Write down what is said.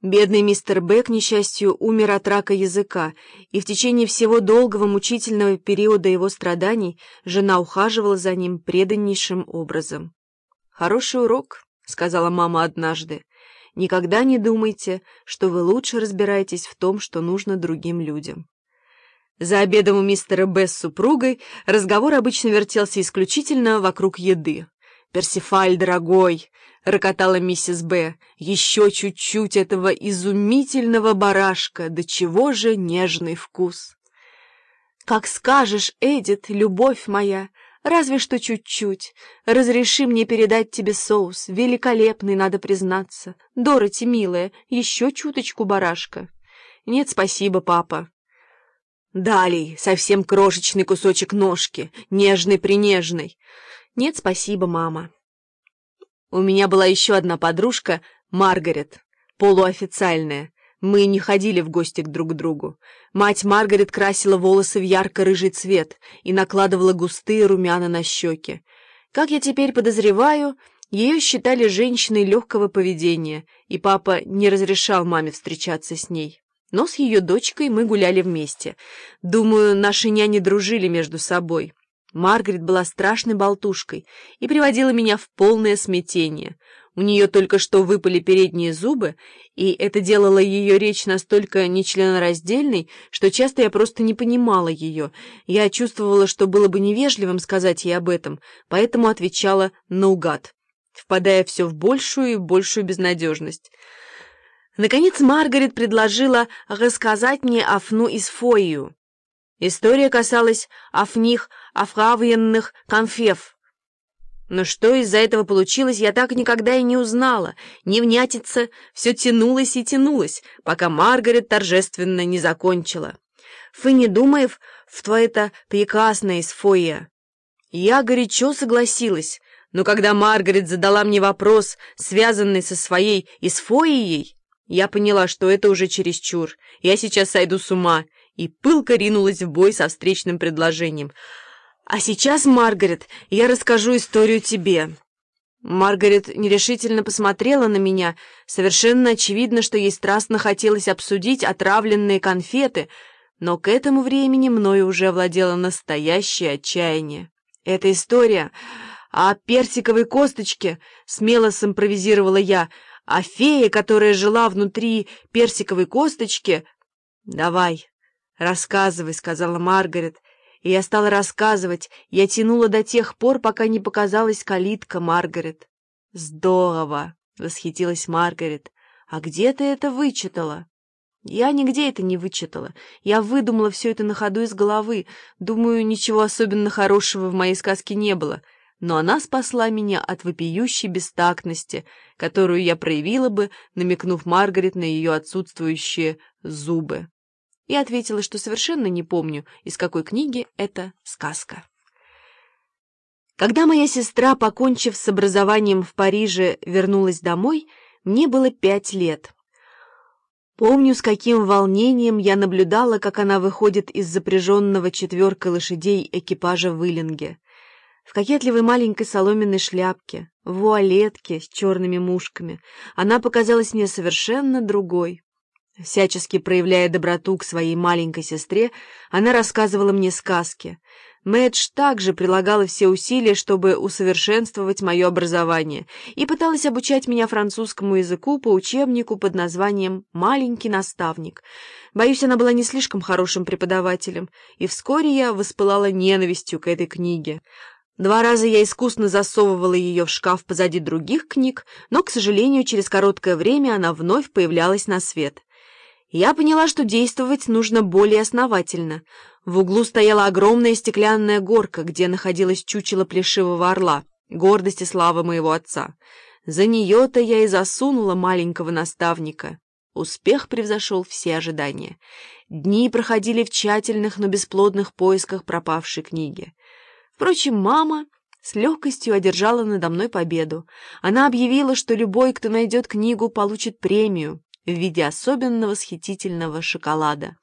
Бедный мистер Б, к несчастью, умер от рака языка, и в течение всего долгого мучительного периода его страданий жена ухаживала за ним преданнейшим образом. «Хороший урок», — сказала мама однажды. «Никогда не думайте, что вы лучше разбираетесь в том, что нужно другим людям». За обедом у мистера Б с супругой разговор обычно вертелся исключительно вокруг еды. «Персифаль, дорогой!» — рокотала миссис Б. «Еще чуть-чуть этого изумительного барашка, до чего же нежный вкус!» «Как скажешь, Эдит, любовь моя, разве что чуть-чуть. Разреши мне передать тебе соус, великолепный, надо признаться. Дороти, милая, еще чуточку барашка». «Нет, спасибо, папа». «Далей, совсем крошечный кусочек ножки, нежный-принежный». «Нет, спасибо, мама». У меня была еще одна подружка, Маргарет, полуофициальная. Мы не ходили в гости к друг другу. Мать Маргарет красила волосы в ярко-рыжий цвет и накладывала густые румяна на щеки. Как я теперь подозреваю, ее считали женщиной легкого поведения, и папа не разрешал маме встречаться с ней. Но с ее дочкой мы гуляли вместе. Думаю, наши няни дружили между собой. Маргарет была страшной болтушкой и приводила меня в полное смятение. У нее только что выпали передние зубы, и это делало ее речь настолько нечленораздельной, что часто я просто не понимала ее. Я чувствовала, что было бы невежливым сказать ей об этом, поэтому отвечала наугад, впадая все в большую и большую безнадежность. Наконец Маргарет предложила рассказать мне Афну из Фою. История касалась Афних офравленных конфев. Но что из-за этого получилось, я так никогда и не узнала. Невнятица все тянулось и тянулось, пока Маргарет торжественно не закончила. «Вы не думаев, в твое-то прекрасное исфоя?» Я горячо согласилась, но когда Маргарет задала мне вопрос, связанный со своей исфоией, я поняла, что это уже чересчур. Я сейчас сойду с ума, и пылко ринулась в бой со встречным предложением — «А сейчас, Маргарет, я расскажу историю тебе». Маргарет нерешительно посмотрела на меня. Совершенно очевидно, что ей страстно хотелось обсудить отравленные конфеты, но к этому времени мною уже овладело настоящее отчаяние. Эта история о персиковой косточке, смело симпровизировала я, а фея, которая жила внутри персиковой косточки... «Давай, рассказывай», — сказала Маргарет, — и я стала рассказывать, я тянула до тех пор, пока не показалась калитка Маргарет. «Здорово!» — восхитилась Маргарет. «А где ты это вычитала?» «Я нигде это не вычитала. Я выдумала все это на ходу из головы. Думаю, ничего особенно хорошего в моей сказке не было. Но она спасла меня от вопиющей бестактности, которую я проявила бы, намекнув Маргарет на ее отсутствующие зубы и ответила, что совершенно не помню, из какой книги эта сказка. Когда моя сестра, покончив с образованием в Париже, вернулась домой, мне было пять лет. Помню, с каким волнением я наблюдала, как она выходит из запряженного четверкой лошадей экипажа в Иллинге. В кокетливой маленькой соломенной шляпке, в вуалетке с черными мушками, она показалась мне совершенно другой. Всячески проявляя доброту к своей маленькой сестре, она рассказывала мне сказки. Мэдж также прилагала все усилия, чтобы усовершенствовать мое образование, и пыталась обучать меня французскому языку по учебнику под названием «Маленький наставник». Боюсь, она была не слишком хорошим преподавателем, и вскоре я воспылала ненавистью к этой книге. Два раза я искусно засовывала ее в шкаф позади других книг, но, к сожалению, через короткое время она вновь появлялась на свет. Я поняла, что действовать нужно более основательно. В углу стояла огромная стеклянная горка, где находилось чучело плешивого орла, гордость и слава моего отца. За нее-то я и засунула маленького наставника. Успех превзошел все ожидания. Дни проходили в тщательных, но бесплодных поисках пропавшей книги. Впрочем, мама с легкостью одержала надо мной победу. Она объявила, что любой, кто найдет книгу, получит премию в виде особенно восхитительного шоколада.